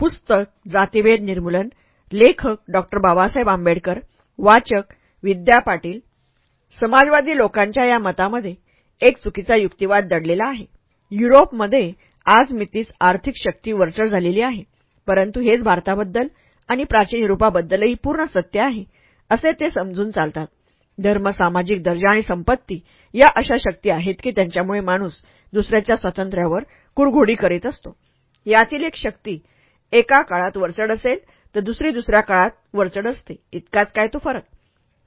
पुस्तक जातीभेद निर्मूलन लेखक डॉक्टर बाबासाहेब आंबेडकर वाचक विद्या पाटील समाजवादी लोकांच्या या मतामध्ये एक चुकीचा युक्तिवाद दडलेला आहे. युरोपमध्ये आज मितीस आर्थिक शक्ती वरचढ झालेली आहे परंतु हेच भारताबद्दल आणि प्राचीन युरोपाबद्दलही पूर्ण सत्य आहे असे ते समजून चालतात. धर्म सामाजिक दर्जा आणि संपत्ती या अशा शक्ती आहेत की त्यांच्यामुळे माणूस दुसऱ्याच्या स्वातंत्र्यावर कुरघोडी करीत असतो. यातील एक शक्ती एका काळात वरचढ असेल तर दुसरी दुसऱ्या काळात वरचढ असते. इतकाच काय तो फरक?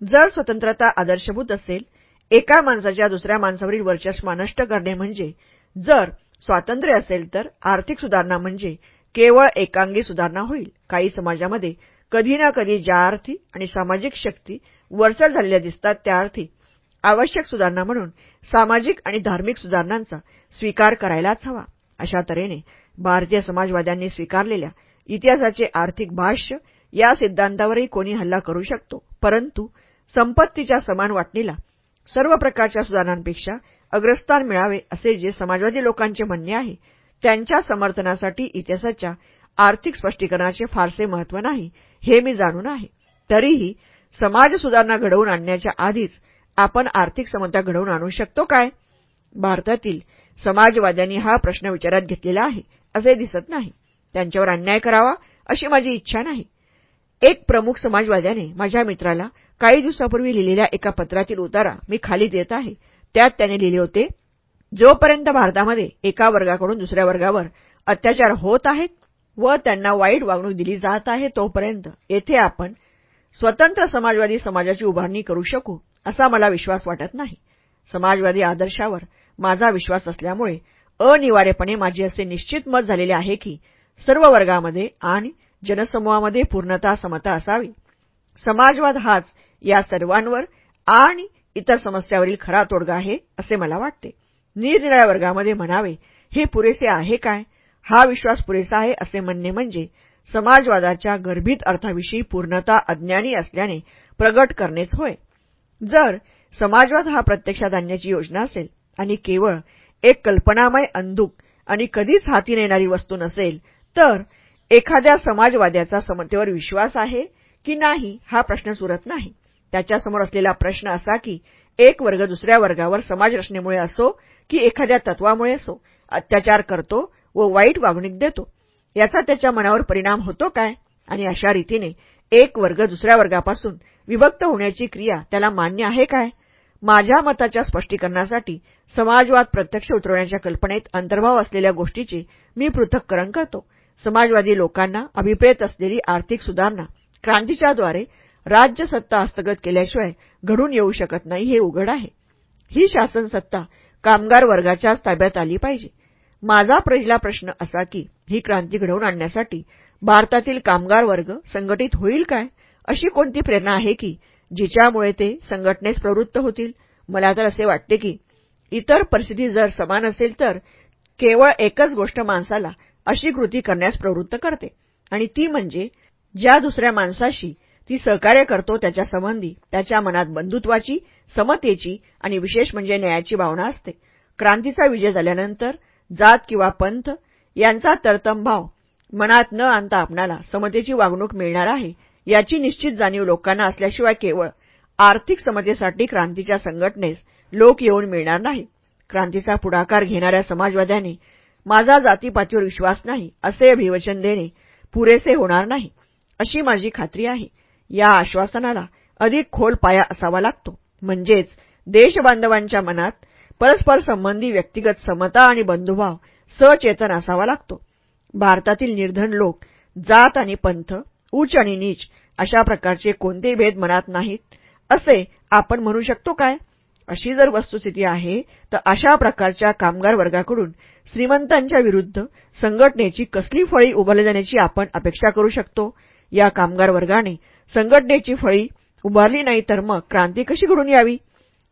जर स्वतंत्रता आदर्शभूत असेल एका माणसाच्या दुसऱ्या माणसावरील वर्चस्मा नष्ट करणे म्हणजे जर स्वातंत्र्य असेल तर आर्थिक सुधारणा म्हणजे केवळ एकांगी सुधारणा होईल. काही समाजामध्ये कधी ना कधी ज्या अर्थी आणि सामाजिक शक्ती वरचढ झालेल्या दिसतात त्या अर्थी आवश्यक सुधारणा म्हणून सामाजिक आणि धार्मिक सुधारणांचा स्वीकार करायलाच हवा. अशा तऱ्हेने भारतीय समाजवाद्यांनी स्वीकारलेल्या इतिहासाचे आर्थिक भाष्य या सिद्धांतावरही कोणी हल्ला करू शकतो. परंतु संपत्तीच्या समान वाटणीला सर्व प्रकारच्या सुधारणांपेक्षा अग्रस्थान मिळावे असे जे समाजवादी लोकांचे म्हणणे आहे त्यांच्या समर्थनासाठी इतिहासाच्या आर्थिक स्पष्टीकरणाचे फारसे महत्त्व नाही हे मी जाणून आहे. तरीही समाज सुधारणा घडवून आणण्याच्या आधीच आपण आर्थिक समता घडवून आणू शकतो काय? भारतातील समाजवाद्यांनी हा प्रश्न विचारात घेतलेला आहे असे दिसत नाही. त्यांच्यावर अन्याय करावा अशी माझी इच्छा नाही. एक प्रमुख समाजवाद्याने माझ्या मित्राला काही दिवसापूर्वी लिहिलेल्या एका पत्रातील उतारा मी खाली देत आहे. त्यात त्याने लिहिले होते जोपर्यंत भारतामध्ये एका वर्गाकडून दुसऱ्या वर्गावर अत्याचार होत आहेत व त्यांना वाईट वागणूक दिली जात आहे तोपर्यंत येथे आपण स्वतंत्र समाजवादी समाजाची उभारणी करू शकू असा मला विश्वास वाटत नाही. समाजवादी आदर्शावर माझा विश्वास असल्यामुळे अनिवार्यपणे माझे असे निश्चित मत झालेले आहे की सर्व वर्गामध्ये आणि जनसमूहामध्ये पूर्णता समता असावी. समाजवाद हाच या सर्वांवर आणि इतर समस्यावरील खरा तोडगा आहे असे मला वाटते. निरनिराळ्या वर्गामध्ये म्हणावे हे पुरेसे आहे काय? हा विश्वास पुरेसा आहे असे म्हणणे म्हणजे समाजवादाच्या गर्भित अर्थाविषयी पूर्णता अज्ञानी असल्याने प्रगट करणेच होय. जर समाजवाद हा प्रत्यक्षात आणण्याची योजना असेल आणि केवळ एक कल्पनामय अंधुक आणि कधीच हाती नेणारी वस्तू नसेल तर एखाद्या समाजवाद्याचा समतेवर विश्वास आहे की नाही हा प्रश्न सुरत नाही. त्याच्यासमोर असलेला प्रश्न असा की एक वर्ग दुसऱ्या वर्गावर समाजरचनेमुळे असो की एखाद्या तत्वामुळे असो अत्याचार करतो व वाईट वागणूक देतो. याचा त्याच्या मनावर परिणाम होतो काय? आणि अशा रीतीने एक वर्ग दुसऱ्या वर्गापासून विभक्त होण्याची क्रिया त्याला मान्य आहे काय? माझ्या मताच्या स्पष्टीकरणासाठी समाजवाद प्रत्यक्ष उतरवण्याच्या कल्पनेत अंतर्भाव असलेल्या गोष्टीचे मी पृथक्करण करतो. समाजवादी लोकांना अभिप्रेत असलेली आर्थिक सुधारणा क्रांतीच्याद्वारे राज्यसत्ता हस्तगत केल्याशिवाय घडून येऊ शकत नाही हे उघड आहे. ही शासन सत्ता कामगार वर्गाच्याच ताब्यात आली पाहिजे. माझा पहिला प्रश्न असा की ही क्रांती घडवून आणण्यासाठी भारतातील कामगार वर्ग संघटित होईल काय? अशी कोणती प्रेरणा आहे की जिच्यामुळे ते संघटनेस प्रवृत्त होतील. मला तर असे वाटते की इतर परिस्थिती जर समान असेल तर केवळ एकच गोष्ट माणसाला अशी कृती करण्यास प्रवृत्त करते. आणि ती म्हणजे ज्या दुसऱ्या माणसाशी ती सहकार्य करतो त्याच्या संबंधी त्याच्या मनात बंधुत्वाची समतेची आणि विशेष म्हणजे न्यायाची भावना असते. क्रांतीचा विजय झाल्यानंतर जात किंवा पंथ यांचा तरतम भाव मनात न आणता आपणाला समतेची वागणूक मिळणार आहे याची निश्चित जाणीव लोकांना असल्याशिवाय केवळ आर्थिक समतेसाठी क्रांतीच्या संघटनेस लोक येऊन मिळणार नाही. क्रांतीचा पुढाकार घेणाऱ्या समाजवाद्याने माझा जातीपातीवर विश्वास नाही असे अभिवचन देणे पुरेसे होणार नाही अशी माझी खात्री आहे. या आश्वासनाला अधिक खोल पाया असावा लागतो. म्हणजेच देशबांधवांच्या मनात परस्पर संबंधी व्यक्तिगत समता आणि बंधुभाव सचेतन असावा लागतो. भारतातील निर्धन लोक जात आणि पंथ उच आणि नीच अशा प्रकारचे कोणतेही भेद मनात नाहीत. असे आपण म्हणू शकतो काय? अशी जर वस्तुस्थिती आहे तर अशा प्रकारच्या कामगार वर्गाकडून श्रीमंतांच्या विरुद्ध संघटनेची कसली फळी उभारली जाण्याची आपण अपेक्षा करू शकतो? या कामगार वर्गाने संघटनेची फळी उभारली नाही तर मग क्रांती कशी घडून यावी?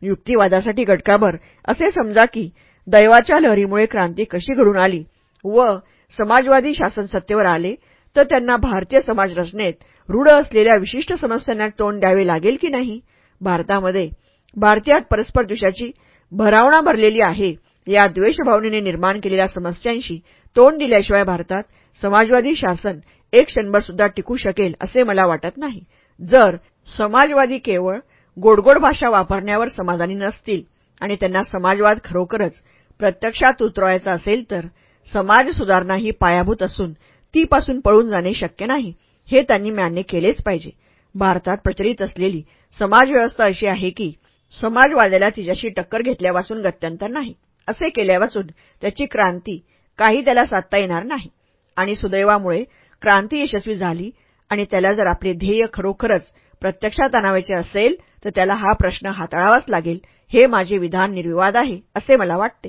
युक्तिवादासाठी गटकाभर असे समजा की दैवाच्या लहरीमुळे क्रांती कशी घडून आली व समाजवादी शासन सत्तेवर आले तर त्यांना भारतीय समाजरचनेत रूढ असलेल्या विशिष्ट समस्यांना तोंड द्यावे लागेल की नाही? भारतामध्ये भारतीयात परस्पर द्वेषाची भरावणा भरलेली आहे. या द्वेषभावनेने निर्माण केलेल्या समस्यांशी तोंड दिल्याशिवाय भारतात समाजवादी शासन एक क्षणभर सुद्धा टिकू शकेल असे मला वाटत नाही. जर समाजवादी केवळ गोडगोड भाषा वापरण्यावर समाधानी नसतील आणि त्यांना समाजवाद खरोखरच प्रत्यक्षात उतरवायचा असेल तर समाज सुधारणा ही पायाभूत असून तीपासून पळून जाणे शक्य नाही. हे त्यांनी मान्य केलेच पाहिजे. भारतात प्रचलित असलेली समाजव्यवस्था अशी आहे की समाजवाद्याला तिच्याशी टक्कर घेतल्यापासून गत्यंतर नाही. असे केल्यापासून त्याची क्रांती काही त्याला साधता येणार नाही. आणि सुदैवामुळे क्रांती यशस्वी झाली आणि त्याला जर आपले ध्येय खरोखरच प्रत्यक्षात आणावायचे असेल तर त्याला हा प्रश्न हाताळावाच लागेल. हे माझे विधान निर्विवाद आहे असे मला वाटते.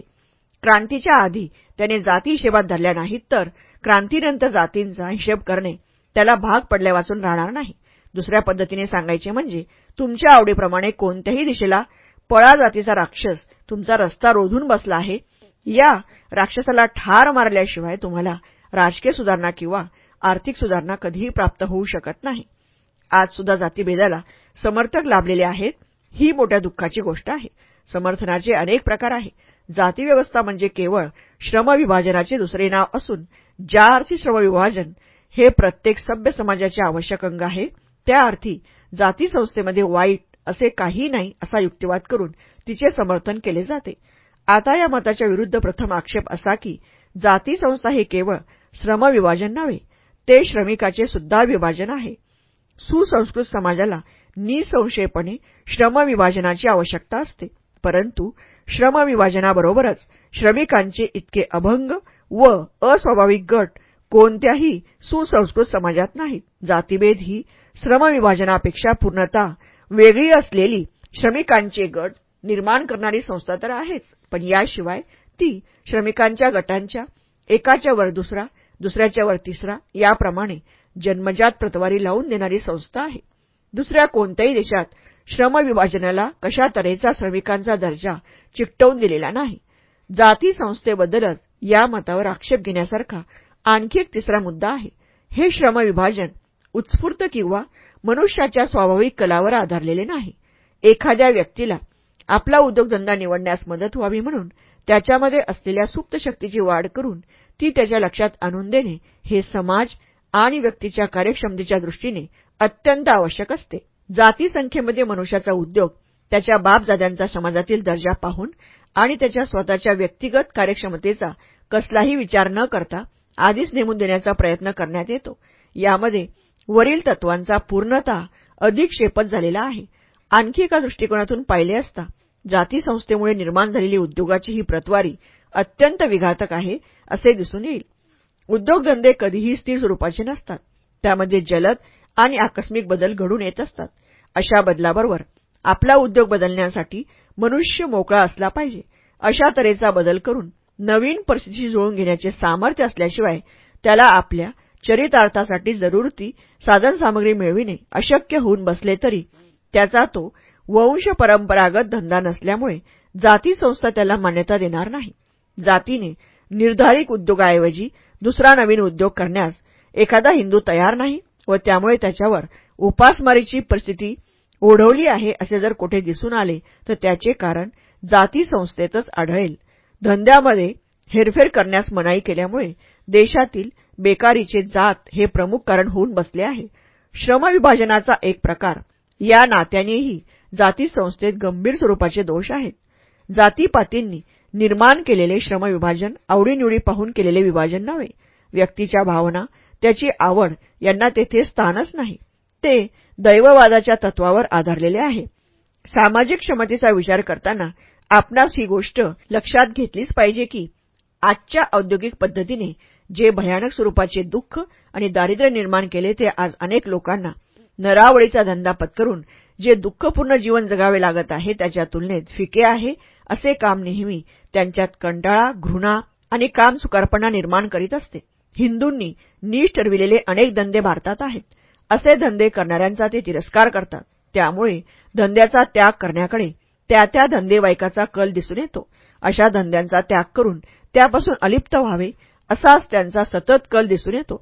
क्रांतीच्या आधी त्याने जाती हिशेबात धरल्या नाहीत तर क्रांतीनंतर जातींचा हिशेब करणे त्याला भाग पडल्यापासून राहणार नाही. दुसऱ्या पद्धतीने सांगायचे म्हणजे तुमच्या आवडीप्रमाणे कोणत्याही दिशेला पळा जातीचा राक्षस तुमचा रस्ता रोधून बसला आहे या राक्षसाला ठार मारल्याशिवाय तुम्हाला राजकीय सुधारणा किंवा आर्थिक सुधारणा कधीही प्राप्त होऊ शकत नाही. आज सुद्धा जातीभेदाला समर्थक लाभलेले आहेत ही मोठ्या दुःखाची गोष्ट आहे. समर्थनाचे अनेक प्रकार आहे. जातीव्यवस्था म्हणजे केवळ श्रमविभाजनाचे दुसरे नाव असून ज्या अर्थी श्रमविभाजन हे प्रत्येक सभ्य समाजाचे आवश्यक अंग आहे त्या अर्थी जाती संस्थेमध्ये वाईट असे काही नाही असा युक्तिवाद करून तिचे समर्थन केले जाते. आता या मताच्या विरुद्ध प्रथम आक्षेप असा की जाती संस्था हे केवळ श्रमविभाजन नव्हे ते श्रमिकाचे सुद्धा विभाजन आहे. सुसंस्कृत समाजाला निसंशयपणे श्रमविभाजनाची आवश्यकता असते परंतु श्रमविभाजनाबरोबरच श्रमिकांचे इतके अभंग व अस्वाभाविक गट कोणत्याही सुसंस्कृत समाजात नाहीत जातीभेद ही श्रमविभाजनापेक्षा पूर्णता वेगळी असलेली श्रमिकांचे गट निर्माण करणारी संस्था तर आहेच. पण याशिवाय ती श्रमिकांच्या गटांच्या एकाच्या वर दुसरा दुसऱ्याच्या वर तिसरा याप्रमाणे जन्मजात प्रतवारी लावून देणारी संस्था आहे. दुसऱ्या कोणत्याही देशात श्रमविभाजनाला कशा तऱ्हेचा श्रमिकांचा दर्जा चिकटवून दिलेला नाही. जाती संस्थेबद्दलच या मतावर आक्षेप घेण्यासारखा आणखी एक तिसरा मुद्दा आहे. हे श्रमविभाजन उत्स्फूर्त किंवा मनुष्याच्या स्वाभाविक कलावर आधारलेले नाही. एखाद्या व्यक्तीला आपला उद्योगधंदा निवडण्यास मदत व्हावी म्हणून त्याच्यामध्ये असलेल्या सुप्त शक्तीची वाढ करून ती त्याच्या लक्षात आणून देणे हे समाज आणि व्यक्तीच्या कार्यक्षमतेच्या दृष्टीने अत्यंत आवश्यक असते. जाती संख्येमध्ये मनुष्याचा उद्योग त्याच्या बापजाद्यांचा समाजातील दर्जा पाहून आणि त्याच्या स्वतःच्या व्यक्तिगत कार्यक्षमतेचा कसलाही विचार न करता आधीच नेमून देण्याचा प्रयत्न करण्यात येतो. यामध्ये वरील तत्वांचा पूर्णतः अधिक शेपत झालेला आहे. आणखी एका दृष्टिकोनातून पाहिले असता जाती संस्थेमुळे निर्माण झालेली उद्योगाची ही प्रतवारी अत्यंत विघातक आहे असे दिसून येईल. उद्योगधंदे कधीही स्थिर स्वरूपाचे नसतात. त्यामध्ये जलद आणि आकस्मिक बदल घडून येत असतात. अशा बदलाबरोबर आपला उद्योग बदलण्यासाठी मनुष्य मोकळा असला पाहिजे. अशा तऱ्हेचा बदल करून नवीन परिस्थितीशी जुळून घेण्याचे सामर्थ्य असल्याशिवाय त्याला आपल्या चरितार्थासाठी जरूरती साधनसामग्री मिळविणे अशक्य होऊन बसले तरी त्याचा तो वंश परंपरागत धंदा नसल्यामुळे जाती संस्था त्याला मान्यता देणार नाही. जातीने निर्धारित उद्योगाऐवजी दुसरा नवीन उद्योग करण्यास एखादा हिंदू तयार नाही व त्यामुळे त्याच्यावर उपासमारीची परिस्थिती ओढवली आहे असे जर कोठे दिसून आले तर त्याचे कारण जाती संस्थेतच आढळेल. धंद्यामध्ये हेरफेर करण्यास मनाई केल्यामुळे देशातील बेकारीचे जात हे प्रमुख कारण होऊन बसले आहे. श्रमविभाजनाचा एक प्रकार या नात्यानेही जाती संस्थेत गंभीर स्वरूपाचे दोष आहेत. जातीपातींनी निर्माण केलेले श्रमविभाजन आवडीनिवडी पाहून केलेले विभाजन नव्हे. व्यक्तीच्या भावना त्याची आवड यांना तेथे स्थानच नाही. ते दैववादाच्या तत्वावर आधारलेले आहे. सामाजिक क्षमतेचा विचार करताना आपणास ही गोष्ट लक्षात घेतलीच पाहिजे की आजच्या औद्योगिक पद्धतीने जे भयानक स्वरूपाचे दुःख आणि दारिद्र्य निर्माण केले ते आज अनेक लोकांना नरावळीचा धंदा पत्करून जे दुःखपूर्ण जीवन जगावे लागत आहे त्याच्या तुलनेत फिके आहे असे काम नेहमी त्यांच्यात कंटाळा घृणा आणि काम सुकारपणा निर्माण करीत असते. हिंदूंनी नीच ठरविलेले अनेक धंदे भारतात आहेत. असे धंदे करणाऱ्यांचा ते तिरस्कार करतात. त्यामुळे धंद्याचा त्याग करण्याकडे त्या त्या धंदेवाईकाचा कल दिसून येतो. अशा धंद्यांचा त्याग करून त्यापासून अलिप्त व्हावे असाच त्यांचा सतत कल दिसून येतो.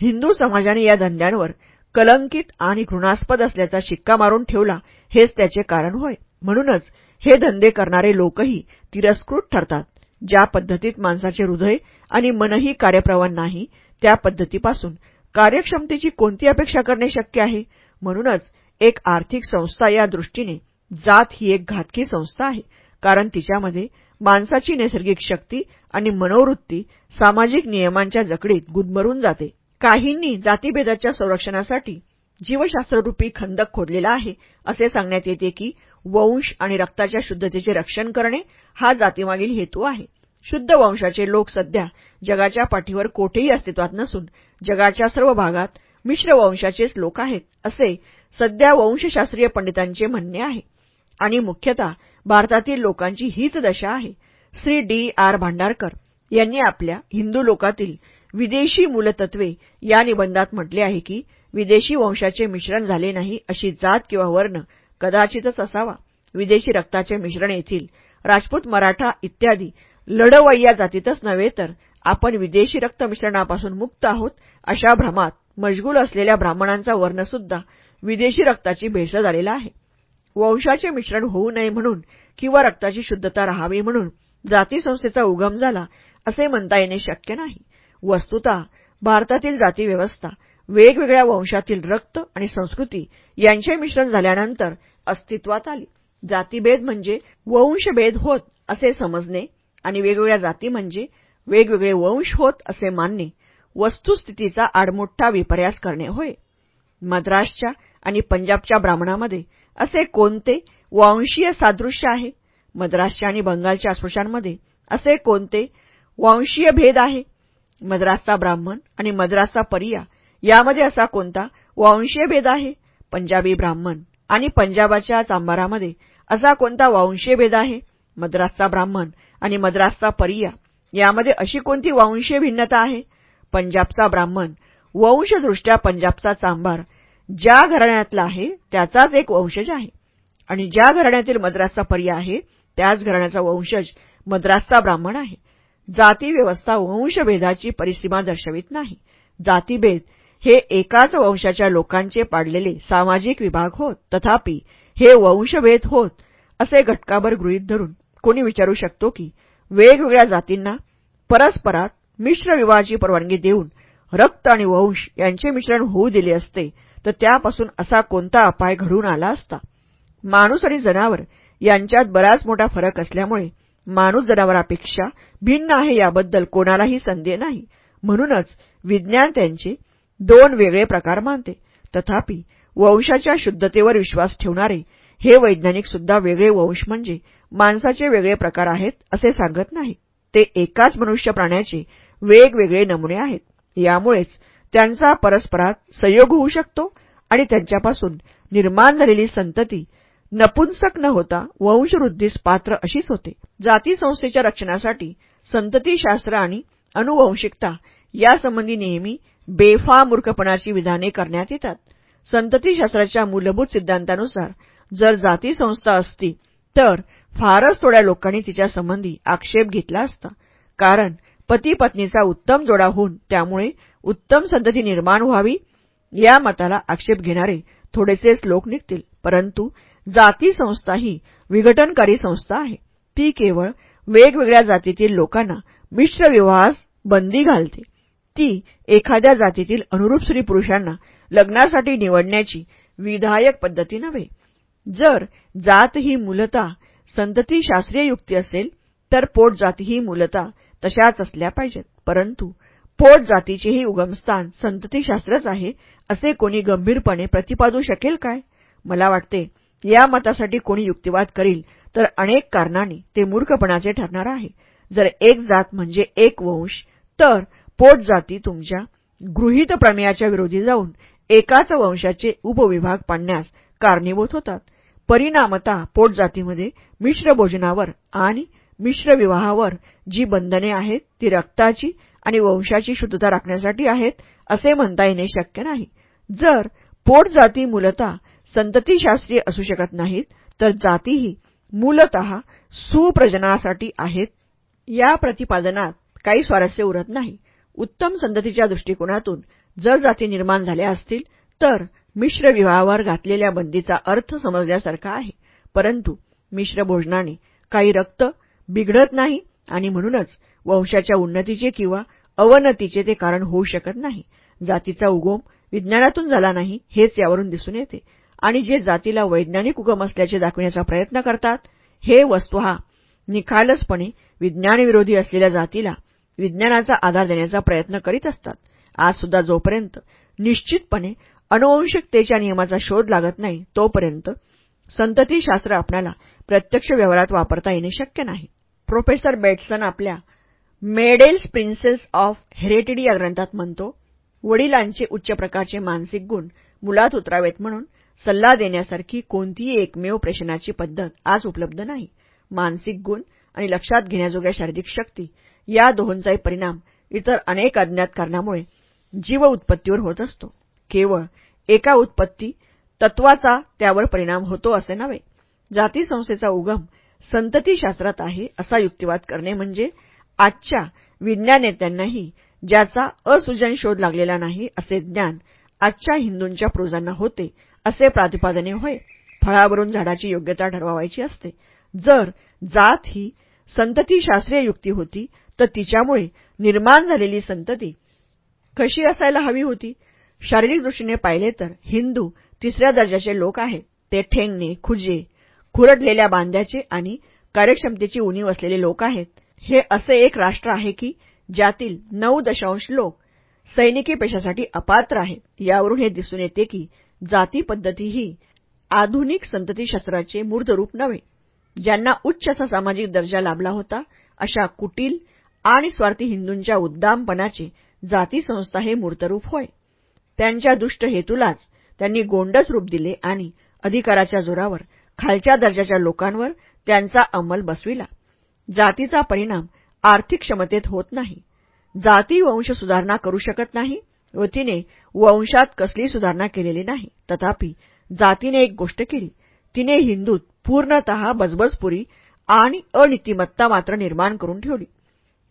हिंदू समाजाने या धंद्यांवर कलंकित आणि घृणास्पद असल्याचा शिक्का मारून ठेवला हेच त्याचे कारण होय. म्हणूनच हे धंदे करणारे लोकही तिरस्कृत ठरतात. ज्या पद्धतीत माणसाचे हृदय आणि मनही कार्यप्रवण नाही त्या पद्धतीपासून कार्यक्षमतेची कोणती अपेक्षा करणे शक्य आहे? म्हणूनच एक आर्थिक संस्था या दृष्टीने जात ही एक घातकी संस्था आहे. कारण तिच्यामध्ये माणसाची नैसर्गिक शक्ती आणि मनोवृत्ती सामाजिक नियमांच्या जकडीत गुदमरून जाते. काहींनी जातीभेदाच्या संरक्षणासाठी जीवशास्त्ररूपी खंदक खोदलेला आहे असे सांगण्यात येते की वंश आणि रक्ताच्या शुद्धतेचे रक्षण करणे हा जातीमागील हेतू आहे. शुद्ध वंशाचे लोक सध्या जगाच्या पाठीवर कोठेही अस्तित्वात नसून जगाच्या सर्व भागात मिश्र वंशाचेच लोक आहेत असे सध्या वंशशास्त्रीय पंडितांचे म्हणणे आहे. आणि मुख्यतः भारतातील लोकांची हीच दशा आहे. श्री डी आर भांडारकर यांनी आपल्या हिंदू लोकातील विदेशी मूलतत्वे या निबंधात म्हटले आहे की विदेशी वंशाचे मिश्रण झाले नाही अशी जात किंवा वर्ण कदाचितच असावा. विदेशी रक्ताचे मिश्रण येथील राजपूत मराठा इत्यादी लढवय्या जातीतच नव्हे तर आपण विदेशी रक्त मिश्रणापासून मुक्त आहोत अशा भ्रमात मशगूल असलेल्या ब्राह्मणांचा वर्णसुद्धा विदेशी रक्ताची भेसळ झालेला आहे. वंशाचे मिश्रण होऊ नये म्हणून किंवा रक्ताची शुद्धता राहावी म्हणून जातीसंस्थेचा उगम झाला असे म्हणता येणे शक्य नाही. वस्तुता भारतातील जातीव्यवस्था वेगवेगळ्या वंशातील रक्त आणि संस्कृती यांचे मिश्रण झाल्यानंतर अस्तित्वात आली. जातीभेद म्हणजे वंशभेद होत असे समजणे आणि वेगवेगळ्या जाती म्हणजे वेगवेगळे वंश होत असे मानणे वस्तुस्थितीचा आडमोठा विपर्यास करणे होय. मद्रासच्या आणि पंजाबच्या ब्राह्मणामध्ये असे कोणते वंशीय सादृश्य आहे? मद्रासच्या आणि बंगालच्या अस्पृश्यांमध्ये असे कोणते वंशीय भेद आहे? मद्रासचा ब्राह्मण आणि मद्रासचा परिया यामध्ये असा कोणता वंशीय भेद आहे? पंजाबी ब्राह्मण आणि पंजाबाच्या चांबारामध्ये असा कोणता वंशीय भेद आहे? मद्रासचा ब्राह्मण आणि मद्रासचा परिया यामध्ये अशी कोणती वंशीय भिन्नता आहे? पंजाबचा ब्राह्मण वंशदृष्ट्या पंजाबचा चांबार ज्या घराण्यातला आहे त्याचाच एक वंशज आहे. आणि ज्या घराण्यातील मद्रासचा पर्याय आहे त्याच घराण्याचा वंशज मद्रासचा ब्राह्मण आहे. जातीव्यवस्था वंशभेदाची परिसीमा दर्शवित नाही. जातीभेद हे एकाच वंशाच्या लोकांचे पाडलेले सामाजिक विभाग होत तथापि हे वंशभेद होत असे घटकाभर गृहीत धरून कोणी विचारू शकतो की वेगवेगळ्या जातींना परस्परात मिश्र विवाहाची परवानगी देऊन रक्त आणि वंश यांचे मिश्रण होऊ दिले असते तर त्यापासून असा कोणता अपाय घडून आला असता? माणूस आणि जनावर यांच्यात बराच मोठा फरक असल्यामुळे माणूस जनावरापेक्षा भिन्न आहे याबद्दल कोणालाही संदेह नाही. म्हणूनच विज्ञान त्यांचे दोन वेगळे प्रकार मानते. तथापि वंशाच्या शुद्धतेवर विश्वास ठेवणारे हे वैज्ञानिक सुद्धा वेगळे वंश म्हणजे माणसाचे वेगळे प्रकार आहेत असे सांगत नाही ते एकाच मनुष्य प्राण्याचे वेगवेगळे नमुने आहेत. यामुळेच त्यांचा परस्परात संयोग होऊ शकतो आणि त्यांच्यापासून निर्माण झालेली संतती नपुंसक न होता वंशवृद्धीस पात्र अशीच होते. जाती संस्थेच्या रक्षणासाठी संततीशास्त्र आणि अनुवंशिकता यासंबंधी नेहमी बेफा मूर्खपणाची विधाने करण्यात येतात. संततीशास्त्राच्या मूलभूत सिद्धांतानुसार जर जाती संस्था असती तर फारच थोड्या लोकांनी तिच्यासंबंधी आक्षेप घेतला असता. कारण पती पत्नीचा उत्तम जोडा होऊन त्यामुळे उत्तम संतती निर्माण व्हावी या मताला आक्षेप घेणारे थोडेसेच लोक निघतील. परंतु जाती संस्था ही विघटनकारी संस्था आहे. ती केवळ वेगवेगळ्या जातीतील लोकांना मिश्र विवाहास बंदी घालते. ती एखाद्या जातीतील अनुरूप स्त्री पुरुषांना लग्नासाठी निवडण्याची विधायक पद्धती नव्हे. जर जात ही मूलतः संततीशास्त्रीय युक्ती असेल तर पोटजातीही मूलतः तशाच असल्या पाहिजेत. परंतु पोट जातीचेही उगमस्थान संततीशास्त्रच आहे असे कोणी गंभीरपणे प्रतिपादू शकेल काय? मला वाटते या मतासाठी कोणी युक्तिवाद करील तर अनेक कारणांनी ते मूर्खपणाचे ठरणार आहे. जर एक जात म्हणजे एक वंश तर पोट जाती तुमच्या गृहीत प्रमेयाच्या विरोधी जाऊन एकाच वंशाचे उपविभाग पाडण्यास कारणीभूत होतात. परिणामता पोटजातीमध्ये मिश्र भोजनावर आणि मिश्र विवाहावर जी बंधने आहेत ती रक्ताची आणि वंशाची शुद्धता राखण्यासाठी आहेत असे म्हणता येणे शक्य नाही. जर पोट जाती मूलतः संततीशास्त्रीय असू शकत नाहीत तर जातीही मूलत सुप्रजनासाठी आहेत. या प्रतिपादनात काही स्वारस्य उरत नाही. उत्तम संततीच्या दृष्टिकोनातून जर जाती निर्माण झाल्या असतील तर मिश्र विवाहावर घातलेल्या बंदीचा अर्थ समजल्यासारखा आहे. परंतु मिश्र भोजनाने काही रक्त बिघडत नाही आणि म्हणूनच वंशाच्या उन्नतीचे किंवा अवनतीचे ते कारण होऊ शकत नाही. जातीचा उगम विज्ञानातून झाला नाही हेच यावरून दिसून येते. आणि जे जातीला वैज्ञानिक उगम असल्याचे दाखविण्याचा प्रयत्न करतात हे वस्तू हा निखालसपणे विज्ञानविरोधी असलेल्या जातीला विज्ञानाचा आधार देण्याचा प्रयत्न करीत असतात. आज सुद्धा जोपर्यंत निश्चितपणे अनुवंशिकतेच्या नियमाचा शोध लागत नाही तोपर्यंत संततीशास्त्र आपल्याला प्रत्यक्ष व्यवहारात वापरता येणे शक्य नाही. प्रोफेसर बेटसन आपल्या मेडेल्स प्रिन्सेस ऑफ हेरेटिडी या ग्रंथात म्हणतो वडिलांचे उच्च प्रकारचे मानसिक गुण मुलात उतरावेत म्हणून सल्ला देण्यासारखी कोणतीही एकमेव प्रेषणाची पद्धत आज उपलब्ध नाही. मानसिक गुण आणि लक्षात घेण्याजोग्या शारीरिक शक्ती या दोहोंचाही परिणाम इतर अनेक अज्ञात कारणामुळे जीव उत्पत्तीवर होत असतो. केवळ एका उत्पत्ती तत्वाचा त्यावर परिणाम होतो असे नव्हे. जाती संस्थेचा उगम संततीशास्त्रात आहे असा युक्तिवाद करणे म्हणजे आजच्या विज्ञानेत्यांनाही ज्याचा असुजन शोध लागलेला नाही असे ज्ञान आजच्या हिंदूंच्या पूर्वजांना होते असे प्रतिपादने होय फळावरून झाडाची योग्यता ठरवायची असते. जर जात ही संततीशास्त्रीय युक्ती होती तर तिच्यामुळे निर्माण झालेली संतती कशी असायला हवी होती? शारीरिक दृष्टीने पाहिले तर हिंदू तिसऱ्या दर्जाचे लोक आहेत ते ठेंगणे खुजे खुरडलेल्या बांध्याचे आणि कार्यक्षमतेची उणीव असलेले लोक आहेत. हे असे एक राष्ट्र आहे की ज्यातील नऊ दशांश लोक सैनिकी पेशासाठी अपात्र आहेत. यावरून हे दिसून येते की जाती पद्धती ही आधुनिक संततीशास्त्राचे मूर्तरूप नव्हे. ज्यांना उच्च असा सामाजिक दर्जा लाभला होता अशा कुटील आणि स्वार्थी हिंदूंच्या उद्दामपणाचे जाती संस्था हे मूर्तरूप होय. त्यांच्या दुष्ट हेतूलाच त्यांनी गोंडस रूप दिले आणि अधिकाराच्या जोरावर खालच्या दर्जाच्या लोकांवर त्यांचा अंमल बसविला. जातीचा परिणाम आर्थिक क्षमतेत होत नाही. जाती वंश सुधारणा करू शकत नाही व तिने वंशात कसली सुधारणा केलेली नाही. तथापि जातीने एक गोष्ट केली. तिने हिंदूत पूर्णत बजबजपुरी आणि अनितिमत्ता मात्र निर्माण करून ठेवली.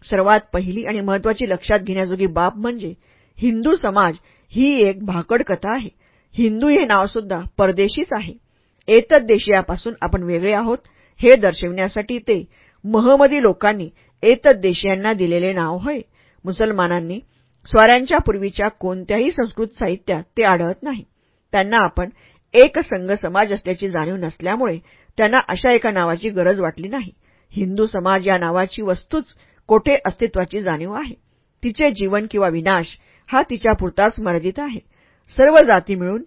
सर्वात पहिली आणि महत्वाची लक्षात घेण्याजोगी बाब म्हणजे हिंदू समाज ही एक भाकड कथा आहे. हिंदू हे नावसुद्धा परदेशीच आहे. एतद देशियापासून आपण वेगळे आहोत हे दर्शविण्यासाठी ते महमदी लोकांनी एतद देशियांना दिलेले नाव होय. मुसलमानांनी स्वाऱ्यांच्या पूर्वीच्या कोणत्याही संस्कृत साहित्यात ते आढळत नाही. त्यांना आपण एक संघ समाज असल्याची जाणीव नसल्यामुळे त्यांना अशा एका नावाची गरज वाटली नाही. हिंदू समाज या नावाची वस्तूच कोठे अस्तित्वाची जाणीव आहे? तिचे जीवन किंवा विनाश हा तिच्यापुरताच मर्यादित आहे. सर्व जाती मिळून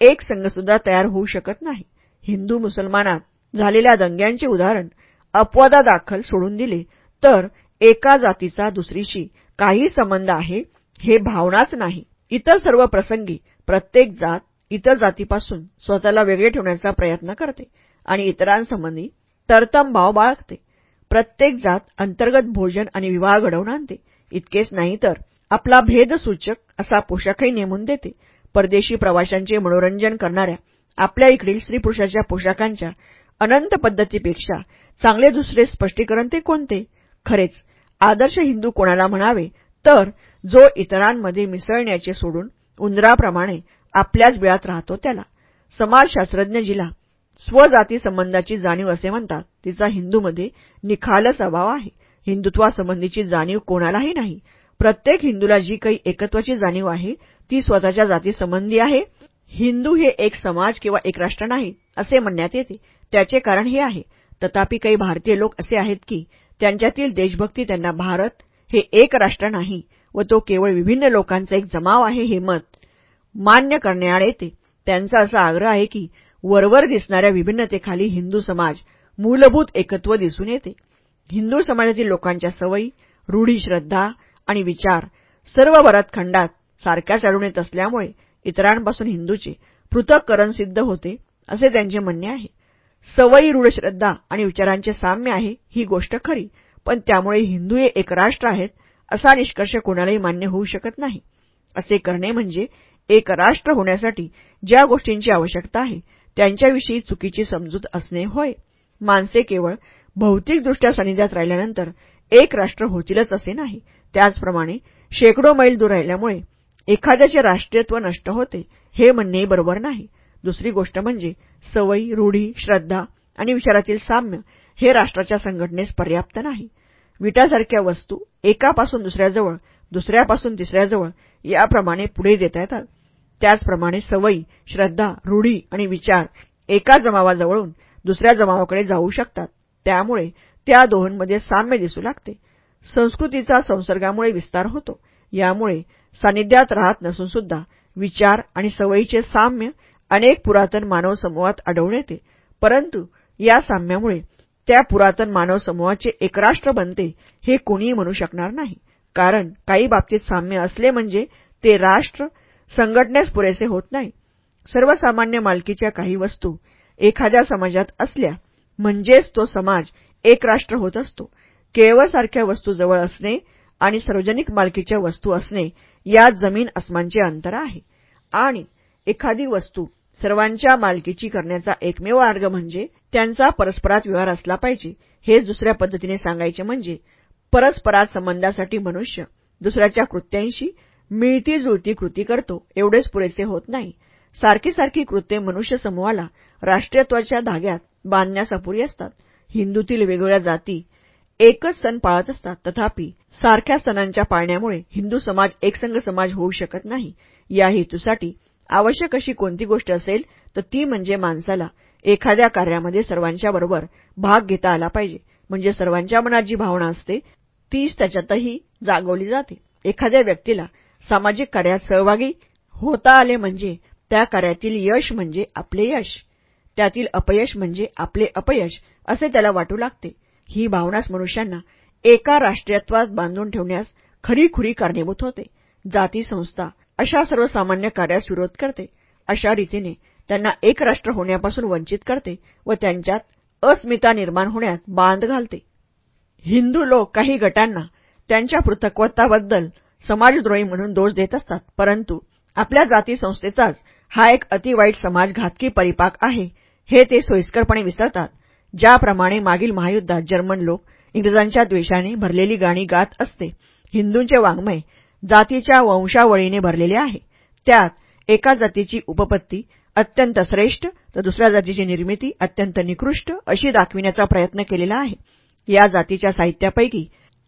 एक संघसुद्धा तयार होऊ शकत नाही. हिंदू मुसलमानात झालेल्या दंग्यांचे उदाहरण अपवादादाखल सोडून दिले तर एका जातीचा दुसरीशी काही संबंध आहे हे भावनाच नाही. इतर सर्व प्रसंगी प्रत्येक जात इतर जातीपासून स्वतःला वेगळे ठेवण्याचा प्रयत्न करते आणि इतरांसंबंधी तरतम भाव बाळगते. प्रत्येक जात अंतर्गत भोजन आणि विवाह घडवून आणते. इतकेच नाही तर आपला भेदसूचक असा पोशाखही नेमून देते. परदेशी प्रवाशांचे मनोरंजन करणाऱ्या आपल्या इकडील स्त्रीपुरुषाच्या पोशाखांच्या अनंत पद्धतीपेक्षा चांगले दुसरे स्पष्टीकरण ते कोणते? खरेच आदर्श हिंदू कोणाला म्हणावे तर जो इतरांमध्ये मिसळण्याचे सोडून उंदराप्रमाणे आपल्याच बिळात राहतो त्याला. समाजशास्त्रज्ञ जिला स्वजाती संबंधाची जाणीव असे म्हणतात तिचा हिंदूमध्ये निखाल स्वभाव आहे. हिंदुत्वासंबंधीची जाणीव कोणालाही नाही. प्रत्येक हिंदूला जी काही एकत्वाची जाणीव आहे ती स्वतःच्या जातीसंबंधी आहे हिंदू हे एक समाज किंवा एक राष्ट्र नाही असे म्हणण्यात येते. त्याचे कारण हे आहे. तथापि काही भारतीय लोक असे आहेत की त्यांच्यातील देशभक्ती त्यांना भारत हे एक राष्ट्र नाही व तो केवळ विभिन्न लोकांचा एक जमाव आहे हे मत मान्य करण्यात येते. त्यांचा असा आग्रह आहे की वरवर दिसणाऱ्या विभिन्नतेखाली हिंदू समाज मूलभूत एकत्व दिसून येते. हिंदू समाजातील लोकांच्या सवयी रूढी श्रद्धा आणि विचार सर्व भरतखंडात सारख्याच आढळून येत असल्यामुळे इतरांपासून हिंदूचे पृथक्करण सिद्ध होते असे त्यांचे म्हणणे आहे. सवयी रूढ श्रद्धा आणि विचारांचे साम्य आहे ही गोष्ट खरी पण त्यामुळे हिंदू हे एक राष्ट्र आहेत असा निष्कर्ष कोणालाही मान्य होऊ शकत नाही. असे करणे म्हणजे एक राष्ट्र होण्यासाठी ज्या गोष्टींची आवश्यकता आहे त्यांच्याविषयी चुकीची समजूत असणे होय. माणसे केवळ भौतिकदृष्ट्या सानिध्यात राहिल्यानंतर एक राष्ट्र होतीलच असे नाही. त्याचप्रमाणे शेकडो मैल दूर राहिल्यामुळे एखाद्याचे राष्ट्रीयत्व नष्ट होते हे म्हणणेही बरोबर नाही. दुसरी गोष्ट म्हणजे सवयी रूढी श्रद्धा आणि विचारातील साम्य हे राष्ट्राच्या संघटनेस पर्याप्त नाही. विटासारख्या वस्तू एकापासून दुसऱ्याजवळ दुसऱ्यापासून तिसऱ्याजवळ याप्रमाणे पुढे देता येतात. त्याचप्रमाणे सवयी श्रद्धा रूढी आणि विचार एका जमावाजवळून दुसऱ्या जमावाकडे जाऊ शकतात. त्यामुळे त्या दोहोंमध्ये साम्य दिसू लागते. संस्कृतीचा संसर्गामुळे विस्तार होतो. यामुळे सानिध्यात राहत नसून सुद्धा विचार आणि सवयीचे साम्य अनेक पुरातन मानव समूहात आढळून येते. परंतु या साम्यामुळे त्या पुरातन मानव समूहाचे एकराष्ट्र बनते हे कोणीही म्हणू शकणार नाही. कारण काही बाबतीत साम्य असले म्हणजे ते राष्ट्र संघटनेस पुरेसे होत नाही. सर्वसामान्य मालकीच्या काही वस्तू एखाद्या समाजात असल्या म्हणजेच तो समाज एक राष्ट्र होत असतो. केवळसारख्या वस्तू जवळ असणे आणि सार्वजनिक मालकीच्या वस्तू असणे यात जमीन अस्मानचे अंतर आहे. आणि एखादी वस्तू सर्वांच्या मालकीची करण्याचा एकमेव मार्ग म्हणजे त्यांचा परस्परात व्यवहार असला पाहिजे हेच दुसऱ्या पद्धतीने सांगायचे म्हणजे परस्परात संबंधासाठी मनुष्य दुसऱ्याच्या कृत्यांशी मिळती जुळती कृती करतो एवढेच पुरेसे होत नाही. सारखी सारखी कृत्ये मनुष्य समूहाला राष्ट्रीयत्वाच्या धाग्यात बांधण्यास अपुरी असतात. हिंदूतील वेगवेगळ्या जाती एकच सण पाळत असतात. तथापि सारख्या सणांच्या पाळण्यामुळे हिंदू समाज एकसंघ समाज होऊ शकत नाही. या हेतूसाठी आवश्यक अशी कोणती गोष्ट असेल तर ती म्हणजे माणसाला एखाद्या कार्यामध्ये सर्वांच्या बरोबर भाग घेता आला पाहिजे. म्हणजे सर्वांच्या मनात जी भावना असते तीच त्याच्यातही जागवली जाते. एखाद्या व्यक्तीला सामाजिक कार्यात सहभागी होता आले म्हणजे त्या कार्यातील यश म्हणजे आपले यश. त्यातील अपयश म्हणजे आपले अपयश असे त्याला वाटू लागते. ही भावनाच मनुष्यांना एका राष्ट्रीयत्वात बांधून ठेवण्यास खरीखुरी कारणीभूत होते. जाती संस्था अशा सर्वसामान्य कार्यास विरोध करते. अशा रीतीने त्यांना एक राष्ट्र होण्यापासून वंचित करते व त्यांच्यात अस्मिता निर्माण होण्यात बांध घालते. हिंदू लोक काही गटांना त्यांच्या पृथकत्वाबद्दल समाजद्रोही म्हणून दोष देत असतात परंतु आपल्या जाती संस्थेचाच हा एक अतिवाईट समाजघातकी परिपाक आहे हे ते सोयीस्करपणे विसरतात. ज्याप्रमाणे मागील महायुद्धात जर्मन लोक इंग्रजांच्या द्वेषाने भरलेली गाणी गात असते हिंदूंचे वाङ्मय जातीच्या वंशावळीने भरलेले आहे. त्यात एका जातीची उपपत्ती अत्यंत श्रेष्ठ तर दुसऱ्या जातीची निर्मिती अत्यंत निकृष्ट अशी दाखविण्याचा प्रयत्न केलेला आहे. या जातीच्या साहित्यापैकी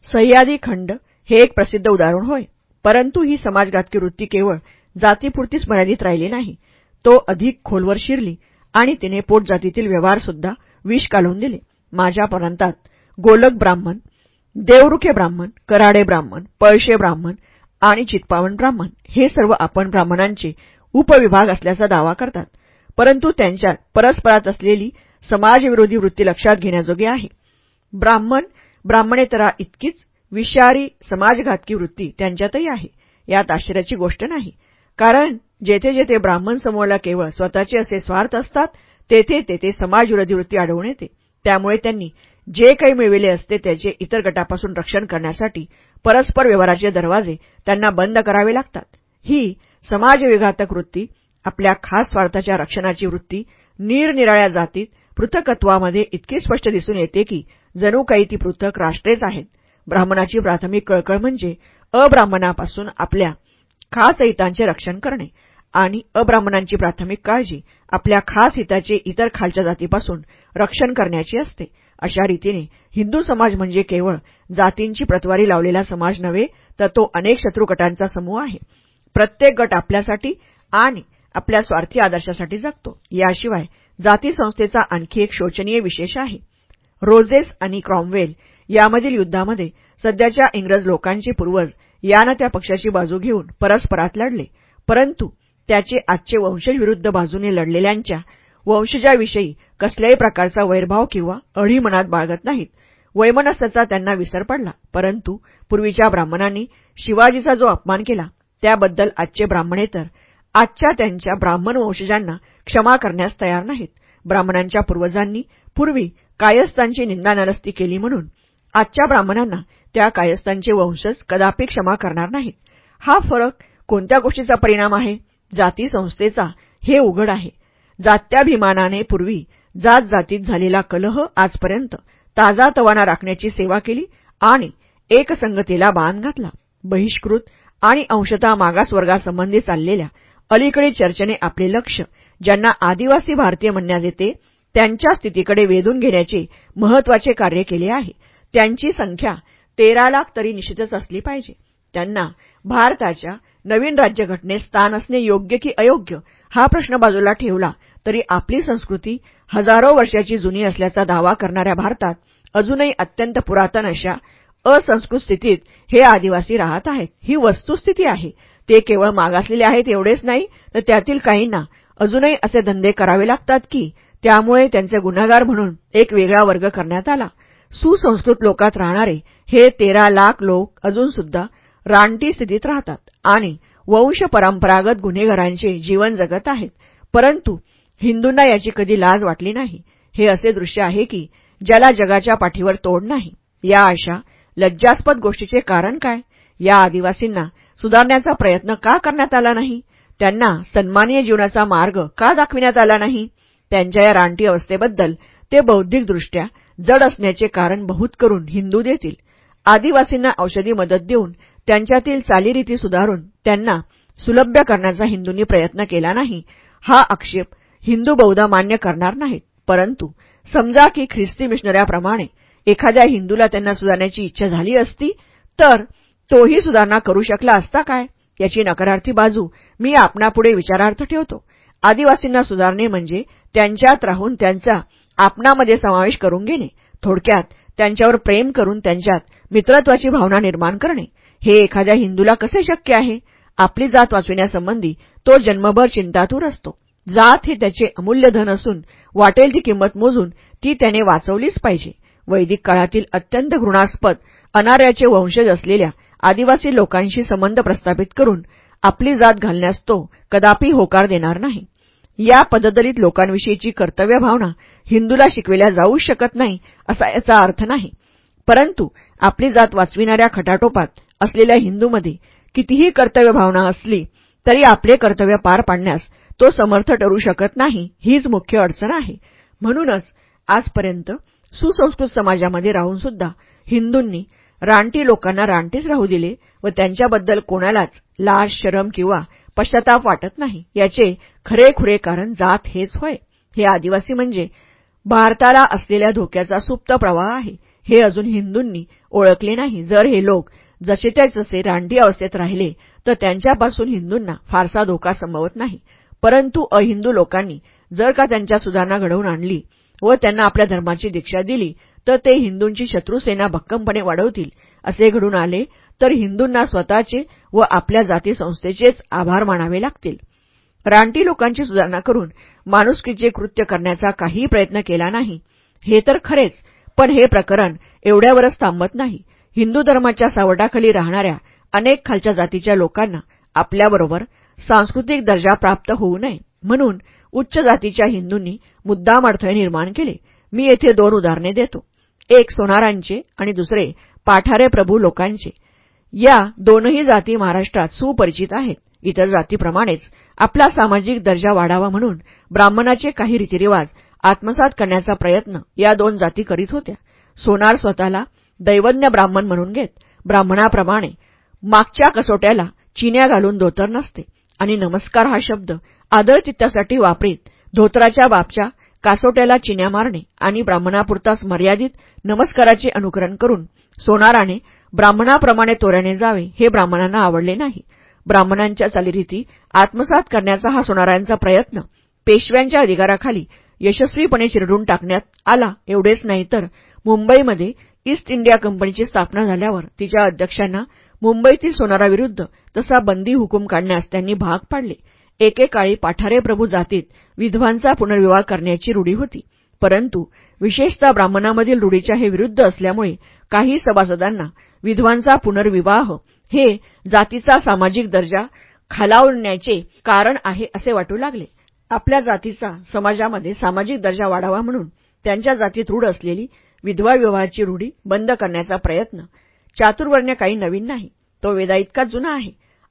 सह्यादी खंड हे एक प्रसिद्ध उदाहरण होय. परंतु ही समाजघातकी वृत्ती केवळ जातीपुरतीच मर्यादित राहिली नाही. तो अधिक खोलवर शिरली आणि तिने पोटजातीतील व्यवहारसुद्धा विष काढून दिले. माझ्या प्रांतात गोलक ब्राह्मण देवरुखे ब्राह्मण कराडे ब्राह्मण पळशे ब्राह्मण आणि चितपावन ब्राह्मण हे सर्व आपण ब्राह्मणांचे उपविभाग असल्याचा दावा करतात. परंतु त्यांच्यात परस्परात असलेली समाजविरोधी वृत्ती लक्षात घेण्याजोगी आहे. ब्राह्मण ब्राह्मणेतरा इतकीच विषारी समाजघातकी वृत्ती त्यांच्यातही आहे. यात आश्चर्याची गोष्ट नाही. कारण जेथे जेथे ब्राह्मण समूहाला केवळ स्वतःचे असे स्वार्थ असतात तेथे तेथे समाजविरोधी वृत्ती आढळून येते. त्यामुळे त्यांनी जे काही मिळविले असते त्याचे इतर गटापासून रक्षण करण्यासाठी परस्पर व्यवहाराचे दरवाजे त्यांना बंद करावे लागतात. ही समाजविघातक वृत्ती आपल्या खास स्वार्थाच्या रक्षणाची वृत्ती निरनिराळ्या जातीत पृथकत्वामध्ये इतकी स्पष्ट दिसून येते की जणू काही ती पृथक राष्ट्रेच आहेत. ब्राह्मणाची प्राथमिक कळकळ म्हणजे अब्राह्मणापासून आपल्या खास हितांचे रक्षण करणे. आणि अब्राह्मणांची प्राथमिक काळजी आपल्या खास हिताचे इतर खालच्या जातीपासून रक्षण करण्याची असते. अशा रीतीने हिंदू समाज म्हणजे केवळ जातींची प्रतवारी लावलेला समाज नव्हे तर तो अनेक शत्रुगटांचा समूह आहे. प्रत्येक गट आपल्यासाठी आणि आपल्या स्वार्थी आदर्शासाठी जगतो. याशिवाय जाती संस्थेचा आणखी एक शोचनीय विशेष आहे. रोजेस आणि क्रॉमवेल यामधील युद्धामध्ये सध्याच्या इंग्रज लोकांचे पूर्वज यानं त्या पक्षाची बाजू घेऊन परस्परात लढले. परंतु त्याचे आजचे वंशज विरुद्ध बाजूने लढलेल्यांच्या वंशजाविषयी कसल्याही प्रकारचा वैरभाव किंवा अढी मनात बाळगत नाहीत. वैमनस्याचा त्यांना विसर पडला. परंतु पूर्वीच्या ब्राह्मणांनी शिवाजीचा जो अपमान केला त्याबद्दल आजचे ब्राह्मणेतर आजच्या त्यांच्या ब्राह्मण वंशजांना क्षमा करण्यास तयार नाहीत. ब्राह्मणांच्या पूर्वजांनी पूर्वी कायस्थांची निंदा नरस्ती केली म्हणून आजच्या ब्राह्मणांना त्या कायस्थांचे वंशज कदापि क्षमा करणार नाहीत. हा फरक कोणत्या गोष्टीचा परिणाम आहे? जाती संस्थेचा हे उघड आहे. जात्याभिमानाने पूर्वी जात जातीत झालेला कलह आजपर्यंत ताजा तवाना राखण्याची सेवा केली आणि एकसंगतेला बाण घातला. बहिष्कृत आणि अंशतः मागासवर्गासंबंधी चाललेल्या अलीकडे चर्चेने आपले लक्ष ज्यांना आदिवासी भारतीय म्हणण्यात येते त्यांच्या स्थितीकडे वेधून घेण्याचे महत्त्वाचे कार्य केले आहे. त्यांची संख्या तेरा लाख तरी निश्चितच असली पाहिजे. त्यांना भारताच्या नवीन राज्यघटनेत स्थान असणे योग्य की अयोग्य हा प्रश्न बाजूला ठेवला तरी आपली संस्कृती हजारो वर्षाची जुनी असल्याचा दावा करणाऱ्या भारतात अजूनही अत्यंत पुरातन अशा असंस्कृत स्थितीत हे आदिवासी राहत आहेत. ही वस्तुस्थिती आहे. ते केवळ मागासलेले आहेत एवढेच नाही तर त्यातील काहींना अजूनही असे धंदे करावे लागतात की त्यामुळे त्यांचे गुन्हेगार म्हणून एक वेगळा वर्ग करण्यात आला. सुसंस्कृत लोकात राहणारे हे तेरा लाख लोक अजूनसुद्धा रानटी स्थितीत राहतात आणि वंश परंपरागत गुन्हेगारांचे जीवन जगत आहेत. परंतु हिंदूंना याची कधी लाज वाटली नाही. हे असे दृश्य आहे की ज्याला जगाच्या पाठीवर तोड नाही. या अशा लज्जास्पद गोष्टीचे कारण काय? या आदिवासींना सुधारण्याचा प्रयत्न का करण्यात आला नाही? त्यांना सन्मानीय जीवनाचा मार्ग का दाखविण्यात आला नाही? त्यांच्या या रानटी अवस्थेबद्दल ते बौद्धिकदृष्ट्या जड असण्याचे कारण बहुत करून हिंदू देतील. आदिवासींना औषधी मदत देऊन त्यांच्यातील चालीरीती सुधारून त्यांना सुलभ्य करण्याचा हिंदूंनी प्रयत्न केला नाही. हा आक्षेप हिंदू बहुधा मान्य करणार नाहीत. परंतु समजा की ख्रिस्ती मिशनऱ्याप्रमाणे एखाद्या हिंदूला त्यांना सुधारण्याची इच्छा झाली असती तर तोही सुधारणा करू शकला असता काय? याची नकारार्थी बाजू मी आपणापुढे विचारार्थ ठेवतो. आदिवासींना सुधारणे म्हणजे त्यांच्यात राहून त्यांचा आपणामध्ये समावेश करून घेणे थोडक्यात त्यांच्यावर प्रेम करून त्यांच्यात मित्रत्वाची भावना निर्माण करणे. हे एखाद्या हिंदूला कसे शक्य आहे? आपली जात वाचविण्यासंबंधी तो जन्मभर चिंतातूर असतो. जात हे त्याचे अमूल्य धन असून वाटेल ती किंमत मोजून ती त्याने वाचवलीच पाहिजे. वैदिक काळातील अत्यंत घृणास्पद अनार्याचे वंशज असलेल्या आदिवासी लोकांशी संबंध प्रस्थापित करून आपली जात घालण्यास तो कदापि होकार देणार नाही. या पददलित लोकांविषयीची कर्तव्य भावना हिंदूला शिकविल्या जाऊ शकत नाही असा याचा अर्थ नाही. परंतु आपली जात वाचविणाऱ्या खटाटोपात असलेल्या हिंदूमध्ये कितीही कर्तव्य भावना असली तरी आपले कर्तव्य पार पाडण्यास तो समर्थ ठरू शकत नाही हीच मुख्य अडचण आहे. म्हणूनच आजपर्यंत सुसंस्कृत समाजामध्ये राहून सुद्धा हिंदूंनी रानटी लोकांना रानटीच राहू दिले व त्यांच्याबद्दल कोणालाच लाज शरम किंवा पश्चाताप वाटत नाही याचे खरेखुरे कारण जात हेच होय. हे आदिवासी म्हणजे भारताला असलेल्या धोक्याचा सुप्त प्रवाह आहे. हे अजून हिंदूंनी ओळखले नाही. जर हे लोक जसे त्या जसे रानटी अवस्थेत राहिले तर त्यांच्यापासून हिंदूंना फारसा धोका संभवत नाही. परंतु अहिंदू लोकांनी जर का त्यांच्या सुधारणा घडवून आणली व त्यांना आपल्या धर्माची दीक्षा दिली तर ते हिंदूंची शत्रुसेना भक्कमपणे वाढवतील असे घडून आले तर हिंदूंना स्वतःचे व आपल्या जाती संस्थेचेच आभार मानावे लागतील. रानटी लोकांची सुधारणा करून माणुसकीचे कृत्य करण्याचा काहीही प्रयत्न केला नाही. हे तर खरेच पण हे प्रकरण एवढ्यावरच थांबत नाही. हिंदू धर्माच्या सावटाखाली राहणाऱ्या अनेक खालच्या जातीच्या लोकांना आपल्याबरोबर सांस्कृतिक दर्जा प्राप्त होऊ नये म्हणून उच्च जातीच्या हिंदूंनी मुद्दाम अडथळे निर्माण केले. मी येथे दोन उदाहरणे देतो. एक सोनारांचे आणि दुसरे पाठारे प्रभू लोकांचे. या दोनही जाती महाराष्ट्रात सुपरिचित आहेत. इतर जातीप्रमाणेच आपला सामाजिक दर्जा वाढावा म्हणून ब्राह्मणाचे काही रीतिरिवाज आत्मसात करण्याचा प्रयत्न या दोन जाती करीत होत्या. सोनार स्वतःला दैवज्ञ ब्राह्मण म्हणून घेत. ब्राह्मणाप्रमाणे मागच्या कसोट्याला चिन्या घालून धोतर नसते. आणि नमस्कार हा शब्द आदरचित्तासाठी वापरीत धोत्राच्या बापच्या कासोट्याला चिन्या मारणे आणि ब्राह्मणापुरताच मर्यादित नमस्काराचे अनुकरण करून सोनाराने ब्राह्मणाप्रमाणे तोऱ्याने जावे हे ब्राह्मणांना आवडले नाही. ब्राह्मणांच्या चालीरीती आत्मसात करण्याचा हा सोनारांचा प्रयत्न पेशव्यांच्या अधिकाराखाली यशस्वीपणे चिरडून टाकण्यात आला एवढेच नाही तर मुंबईमध्ये ईस्ट इंडिया कंपनीची स्थापना झाल्यावर तिच्या अध्यक्षांना मुंबईतील सोनाराविरुद्ध तसा बंदी हुकूम काढण्यास त्यांनी भाग पाडले. एकेकाळी पाठारे प्रभू जातीत विधवांचा पुनर्विवाह करण्याची रूढी होती. परंतु विशेषतः ब्राह्मणामधील रूढीच्या हे विरुद्ध असल्यामुळे काही सभासदांना विधवांचा पुनर्विवाह हे जातीचा सामाजिक दर्जा खालावण्याचे कारण आहे असे वाटू लागले. आपल्या जातीचा समाजामध्ये सामाजिक दर्जा वाढावा म्हणून त्यांच्या जातीत रूढ असलेली विधवा विवाहाची रूढी बंद करण्याचा प्रयत्न. चातुर्वर्ण्य काही नवीन नाही. तो वेदाइतका जुना आहे.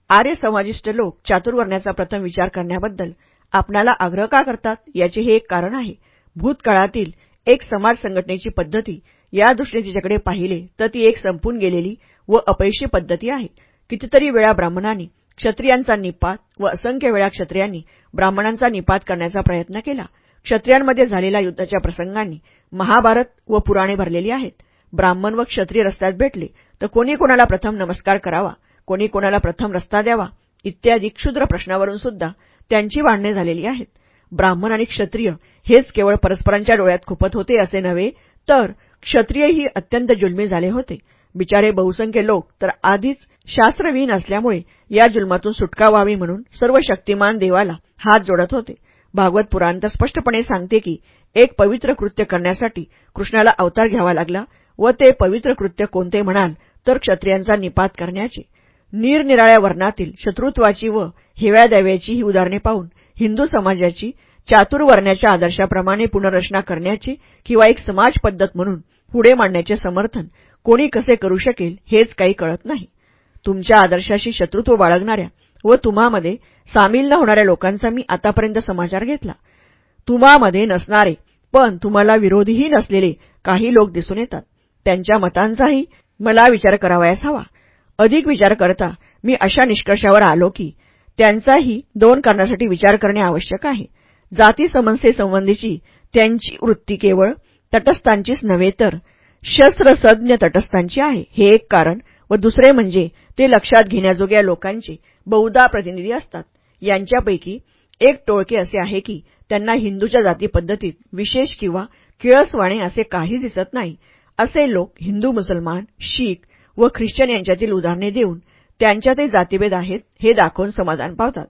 आर्य समाजिष्ट लोक चातुर्वर्ण्याचा प्रथम विचार करण्याबद्दल आपणाला आग्रह का करतात याचे हे एक कारण आहे. भूतकाळातील एक समाज संघटनेची पद्धती या दृष्टीने तिच्याकडे पाहिले तर ती एक संपून गेलेली व अपयशी पद्धती आहे. कितीतरी वेळा ब्राह्मणांनी क्षत्रियांचा निपात व असंख्य वेळा क्षत्रियांनी ब्राह्मणांचा निपात करण्याचा प्रयत्न केला. क्षत्रियांमध्ये झालेल्या युद्धाच्या प्रसंगांनी महाभारत व पुराणे भरलेली आहेत. ब्राह्मण व क्षत्रिय रस्त्यात भेटले तर कोणी कोणाला प्रथम नमस्कार करावा? कोणी कोणाला प्रथम रस्ता द्यावा? इत्यादी क्षुद्र प्रश्नावरून सुद्धा त्यांची वाढणे झालेली आहेत. ब्राह्मण आणि क्षत्रिय हेच केवळ परस्परांच्या डोळ्यात खुपत होते असे नव्हे तर क्षत्रियही अत्यंत जुलमी झाले होते. बिचारे बहुसंख्य लोक तर आधीच शास्त्रविहीन असल्यामुळे या जुलमातून सुटका व्हावी म्हणून सर्व शक्तिमान देवाला हात जोडत होते. भागवत पुराण तर स्पष्टपणे सांगते की एक पवित्र कृत्य करण्यासाठी कृष्णाला अवतार घ्यावा लागला व ते पवित्र कृत्य कोणते म्हणाल तर क्षत्रियांचा निपात करण्याचे. निरनिराळ्या वर्णातील शत्रुत्वाची व हेव्या द्याव्याची ही उदाहरणे पाहून हिंदू समाजाची चातुर्वर्ण्याच्या आदर्शाप्रमाणे पुनर्रचना करण्याचे किंवा एक समाज पद्धत म्हणून पुढे मांडण्याचे समर्थन कोणी कसे करू शकेल हेच काही कळत नाही. तुमच्या आदर्शाशी शत्रुत्व बाळगणाऱ्या व तुम्हामध्ये सामील न होणाऱ्या लोकांचा मी आतापर्यंत समाचार घेतला. तुम्हामध्ये नसणारे पण तुम्हाला विरोधीही नसलेले काही लोक दिसून येतात. त्यांच्या मतांचाही मला विचार करावयास हवा. अधिक विचार करता मी अशा निष्कर्षावर आलो की त्यांचाही दोन कारणासाठी विचार करणे आवश्यक आहे. जाती समस्येसंबंधीची त्यांची वृत्ती केवळ तटस्थांचीच नव्हे तर शस्त्रसज्ञ तटस्थांची आहे. हे एक कारण व दुसरे म्हणजे ते लक्षात घेण्याजोग्या लोकांचे बहुधा प्रतिनिधी असतात. यांच्यापैकी एक टोळके असे आहे की त्यांना हिंदूच्या जाती पद्धतीत विशेष किंवा किळसवाणे असे काही दिसत नाही. असे लोक हिंदू मुसलमान शीख व ख्रिश्चन यांच्यातील उदाहरणे देऊन त्यांच्यातही जातीभेद आहेत हे दाखवून समाधान पावतात.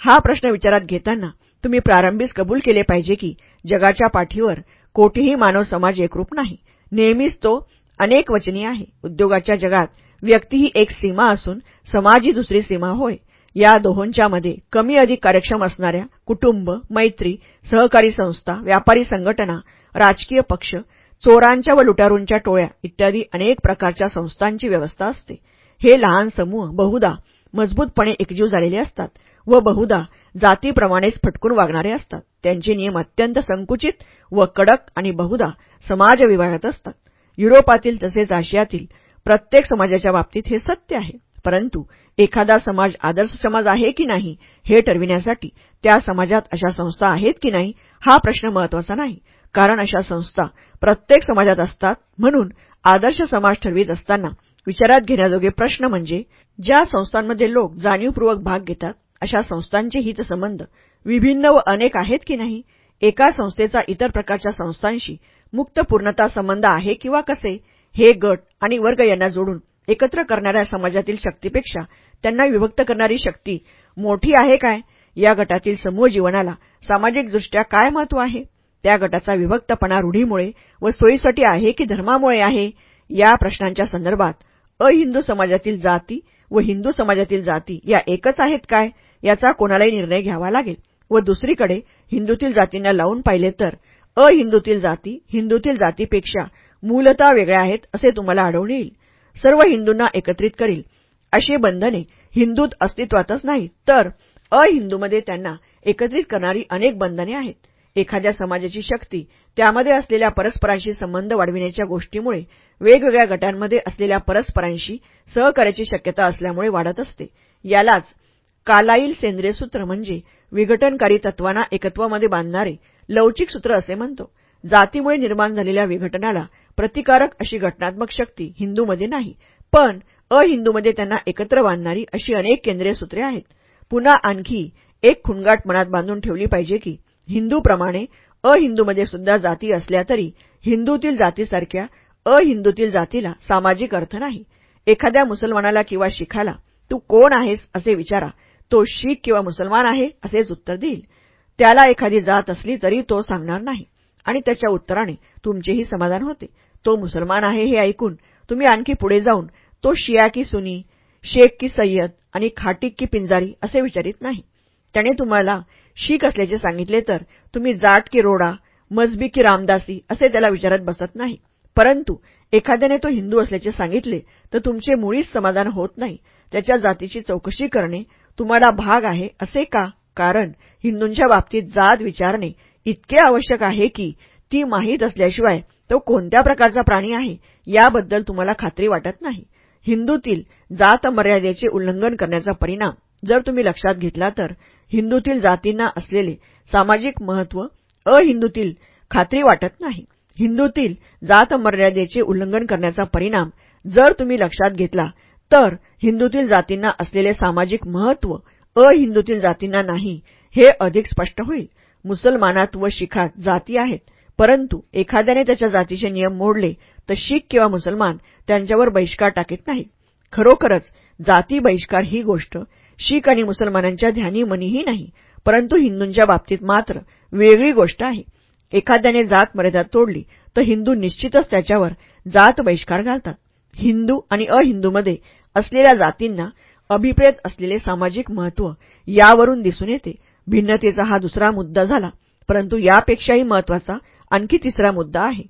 हा प्रश्न विचारात घेताना तुम्ही प्रारंभीच कबूल केले पाहिजे की जगाच्या पाठीवर कोठीही मानव समाज एकरूप नाही. नेहमीच तो अनेकवचनी आहे. उद्योगाच्या जगात व्यक्ती ही एक सीमा असून समाज ही दुसरी सीमा होय. या दोहोंच्यामध्ये कमी अधिक कार्यक्षम असणाऱ्या कुटुंब मैत्री सहकारी संस्था व्यापारी संघटना राजकीय पक्ष चोरांच्या व लुटारूंच्या टोळ्या इत्यादी अनेक प्रकारच्या संस्थांची व्यवस्था असते. हे लहान समूह बहुधा मजबूतपणे एकजीव झालेले असतात व बहुधा जातीप्रमाणेच फटकून वागणारे असतात. त्यांचे नियम अत्यंत संकुचित व कडक आणि बहुधा समाजविभागात असतात. युरोपातील तसेच आशियातील प्रत्येक समाजाच्या बाबतीत हे सत्य आहे. परंतु एखादा समाज आदर्श समाज आहे की नाही हे ठरविण्यासाठी त्या समाजात अशा संस्था आहेत की नाही हा प्रश्न महत्त्वाचा नाही. कारण अशा संस्था प्रत्येक समाजात असतात. म्हणून आदर्श समाज ठरवित असताना विचारात घेण्याजोगे प्रश्न म्हणजे ज्या संस्थांमध्ये लोक जाणीवपूर्वक भाग घेतात अशा संस्थांचे हितसंबंध विभिन्न व अनेक आहेत की नाही? एका संस्थेचा इतर प्रकारच्या संस्थांशी मुक्त पूर्णता संबंध आहे किंवा कसे? हे गट आणि वर्ग यांना जोडून एकत्र करणाऱ्या समाजातील शक्तीपेक्षा त्यांना विभक्त करणारी शक्ती मोठी आहे काय? या गटातील समूह जीवनाला सामाजिकदृष्ट्या काय महत्त्व आहे? त्या गटाचा विभक्तपणा रूढीमुळे व सोयीसाठी आहे की धर्मामुळे आहे? या प्रश्नांच्या संदर्भात अहिंदू समाजातील जाती व हिंदू समाजातील जाती या एकच आहेत काय? याचा कोणालाही निर्णय घ्यावा लागेल. व दुसरीकडे हिंदूतील जातींना लावून पाहिले तर अहिंदूतील जाती हिंदूतील जातीपेक्षा मूलतः वेगळ्या आहेत असे तुम्हाला आढळून येईल. सर्व हिंदूंना एकत्रित करील. अशी बंधने हिंदूत अस्तित्वातच नाही तर अहिंदूमध्ये त्यांना एकत्रित करणारी अनेक बंधने आहेत. एखाद्या समाजाची शक्ती त्यामध्ये असलेल्या परस्परांशी संबंध वाढविण्याच्या गोष्टीमुळे वेगवेगळ्या गटांमध्ये असलेल्या परस्परांशी सहकार्याची शक्यता असल्यामुळे वाढत असते. यालाच कालाईल सेंद्रिय सूत्र म्हणजे विघटनकारी तत्वांना एकत्वामध्ये बांधणारे लवचिक सूत्र असे म्हणतो. जातीमुळे निर्माण झालेल्या विघटनाला प्रतिकारक अशी घटनात्मक शक्ती हिंदूमध्ये नाही पण अहिंदूमध्ये त्यांना एकत्र बांधणारी अशी अनेक केंद्रीय सूत्रे आहेत. पुन्हा आणखी एक खुणगाट मनात बांधून ठेवली पाहिजे की हिंदूप्रमाणे अहिंदूमध्ये सुद्धा जाती असल्या तरी हिंदूतील जातीसारख्या अहिंदूतील जातीला सामाजिक अर्थ नाही. एखाद्या मुसलमानाला किंवा शिखाला तू कोण आहेस? असे विचारा. तो शीख किंवा मुसलमान आहे असेच उत्तर देईल. त्याला एखादी जात असली तरी तो सांगणार नाही. आणि त्याच्या उत्तराने तुमचेही समाधान होते. तो मुसलमान आहे हे ऐकून तुम्ही आणखी पुढे जाऊन तो शिया की सुनी शेख की सय्यद आणि खाटीक की पिंजारी असे विचारित नाही. त्याने तुम्हाला शीख असल्याचे सांगितले तर तुम्ही जाट की रोडा मजबी की रामदासी असे त्याला विचारत बसत नाही. परंतु एखाद्याने तो हिंदू असल्याचे सांगितले तर तुमचे मुळीच समाधान होत नाही. त्याच्या जातीची चौकशी करणे तुम्हाला भाग आहे असे का? कारण हिंदूंच्या बाबतीत जात विचारणे इतके आवश्यक आहे की ती माहीत असल्याशिवाय तो कोणत्या प्रकारचा प्राणी आहे याबद्दल तुम्हाला खात्री वाटत नाही. हिंदूतील जात मर्यादेचे उल्लंघन करण्याचा परिणाम जर तुम्ही लक्षात घेतला तर हिंदूतील जातींना असलेले सामाजिक महत्त्व अहिंदूतील खात्री वाटत नाही. हिंदूतील जात मर्यादेचे उल्लंघन करण्याचा परिणाम जर तुम्ही लक्षात घेतला तर हिंदूतील जातींना असलेले सामाजिक महत्त्व अहिंदूतील जातींना नाही हे अधिक स्पष्ट होईल. मुसलमानात व शिखात जाती आहेत. परंतु एखाद्याने त्याच्या जातीचे नियम मोडले तर शीख किंवा मुसलमान त्यांच्यावर बहिष्कार टाकीत नाही खरोखरच जाती बहिष्कार ही गोष्ट शीख आणि मुसलमानांच्या ध्यानीमनीही नाही परंतु हिंदूंच्या बाबतीत मात्र वेगळी गोष्ट आहे. एखाद्याने जात मर्यादा तोडली तर हिंदू निश्चितच त्याच्यावर जात बहिष्कार घालतात. हिंदू आणि अहिंदूमध्ये असलेल्या जातींना अभिप्रेत असलेले सामाजिक महत्त्व यावरून दिसून येते. भिन्नतेचा हा दुसरा मुद्दा झाला परंतु यापेक्षाही महत्त्वाचा आणखी तिसरा मुद्दा आहे.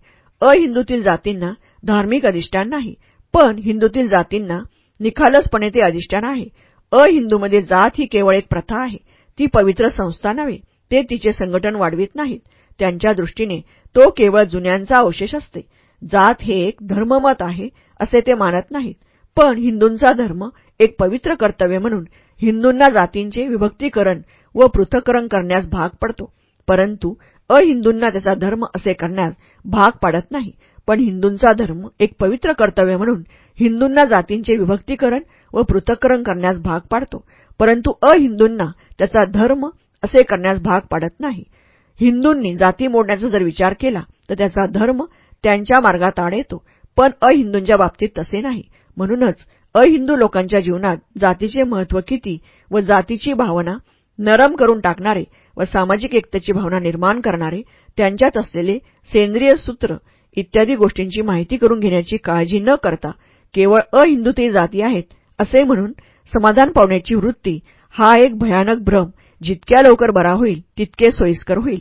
अहिंदूतील जातींना धार्मिक अधिष्ठान नाही पण हिंदूतील जातींना निखालसपणे ते अधिष्ठान आहे. अहिंदूमध्ये जात ही केवळ एक प्रथा आहे ती पवित्र संस्था नव्हे ते तिचे संघटन वाढवित नाहीत. त्यांच्या दृष्टीने तो केवळ जुन्यांचा अवशेष असते. जात हे एक धर्ममत आहे असे ते मानत नाहीत. पण हिंदूंचा धर्म एक पवित्र कर्तव्य म्हणून हिंदूंना जातींचे विभक्तीकरण व पृथक्करण करण्यास भाग पडतो. परंतु अहिंदूंना त्याचा धर्म असे करण्यास भाग पाडत नाही. पण हिंदूंचा धर्म एक पवित्र कर्तव्य म्हणून हिंदूंना जातींचे विभक्तीकरण व पृथक्करण करण्यास भाग पाडतो. परंतु अहिंदूंना त्याचा धर्म असे करण्यास भाग पाडत नाही. हिंदूंनी जाती मोडण्याचा जर विचार केला तर त्याचा धर्म त्यांच्या मार्गात आड येतो. पण अहिंदूंच्या बाबतीत तसे नाही. म्हणूनच अहिंदू लोकांच्या जीवनात जातीचे महत्त्व किती व जातीची भावना नरम करून टाकणारे व सामाजिक एकतेची भावना निर्माण करणारे त्यांच्यात असलेले सेंद्रिय सूत्र इत्यादी गोष्टींची माहिती करून घेण्याची काळजी न करता केवळ अहिंदू जाती आहेत असे म्हणून समाधान पावण्याची वृत्ती हा एक भयानक भ्रम जितक्या लवकर बरा होईल तितके सोयीस्कर होईल.